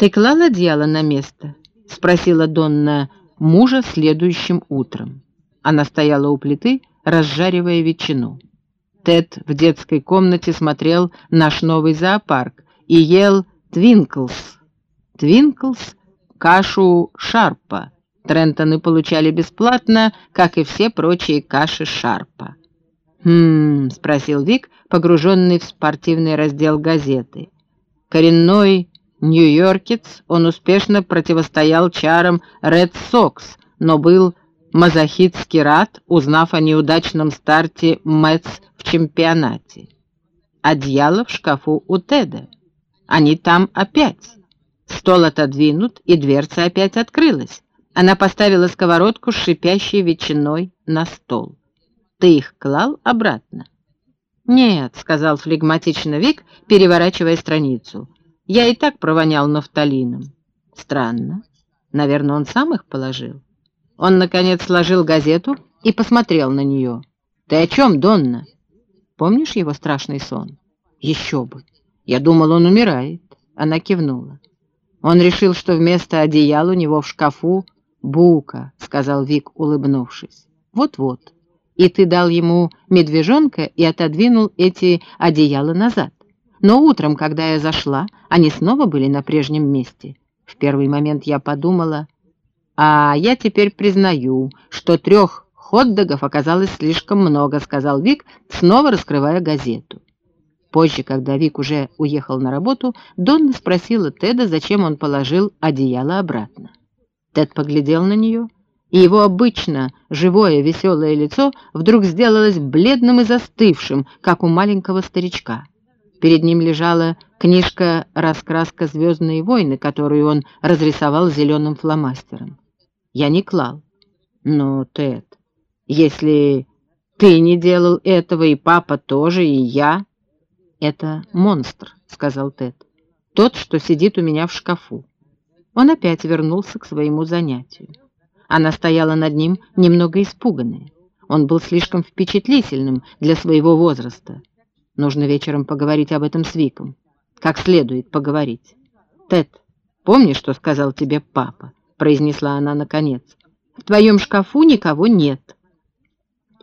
«Ты клал одеяло на место?» — спросила Донна мужа следующим утром. Она стояла у плиты, разжаривая ветчину. Тед в детской комнате смотрел наш новый зоопарк и ел Твинклс. Твинклс — кашу Шарпа. Трентоны получали бесплатно, как и все прочие каши Шарпа. «Хм...» — спросил Вик, погруженный в спортивный раздел газеты. Коренной нью-йоркец, он успешно противостоял чарам Ред Сокс, но был мазохистски рад, узнав о неудачном старте Мэтс в чемпионате. Одеяло в шкафу у Теда. Они там опять. Стол отодвинут, и дверца опять открылась. Она поставила сковородку с шипящей ветчиной на стол. «Ты их клал обратно?» «Нет», — сказал флегматично Вик, переворачивая страницу. «Я и так провонял нафталином». «Странно. Наверное, он сам их положил». Он, наконец, сложил газету и посмотрел на нее. «Ты о чем, Донна? Помнишь его страшный сон?» «Еще бы! Я думал, он умирает». Она кивнула. Он решил, что вместо одеяла у него в шкафу бука, сказал Вик, улыбнувшись. Вот-вот. И ты дал ему медвежонка и отодвинул эти одеяла назад. Но утром, когда я зашла, они снова были на прежнем месте. В первый момент я подумала, «А я теперь признаю, что трех хот-догов оказалось слишком много», — сказал Вик, снова раскрывая газету. Позже, когда Вик уже уехал на работу, Донна спросила Теда, зачем он положил одеяло обратно. Тед поглядел на нее, и его обычно живое веселое лицо вдруг сделалось бледным и застывшим, как у маленького старичка. Перед ним лежала книжка «Раскраска звездные войны», которую он разрисовал зеленым фломастером. Я не клал. Но, Тед, если ты не делал этого, и папа тоже, и я... Это монстр, сказал Тед. Тот, что сидит у меня в шкафу. Он опять вернулся к своему занятию. Она стояла над ним немного испуганная. Он был слишком впечатлительным для своего возраста. Нужно вечером поговорить об этом с Виком. Как следует поговорить. Тед, помни, что сказал тебе папа? произнесла она наконец. «В твоем шкафу никого нет».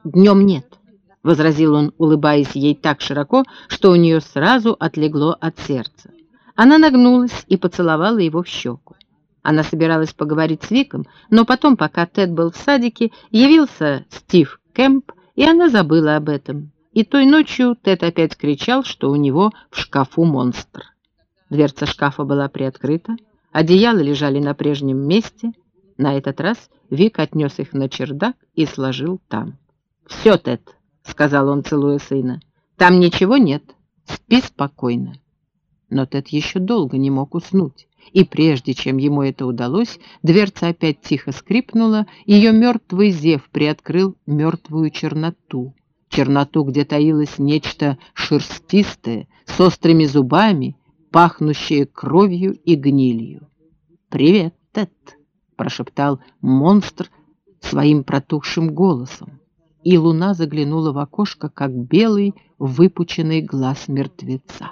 «Днем нет», — возразил он, улыбаясь ей так широко, что у нее сразу отлегло от сердца. Она нагнулась и поцеловала его в щеку. Она собиралась поговорить с Виком, но потом, пока Тед был в садике, явился Стив Кэмп, и она забыла об этом. И той ночью Тед опять кричал, что у него в шкафу монстр. Дверца шкафа была приоткрыта, Одеяла лежали на прежнем месте. На этот раз Вик отнес их на чердак и сложил там. «Все, Тед», — сказал он, целуя сына, — «там ничего нет. Спи спокойно». Но Тед еще долго не мог уснуть, и прежде чем ему это удалось, дверца опять тихо скрипнула, ее мертвый зев приоткрыл мертвую черноту. Черноту, где таилось нечто шерстистое, с острыми зубами пахнущее кровью и гнилью. «Привет, Тед!» — прошептал монстр своим протухшим голосом, и луна заглянула в окошко, как белый выпученный глаз мертвеца.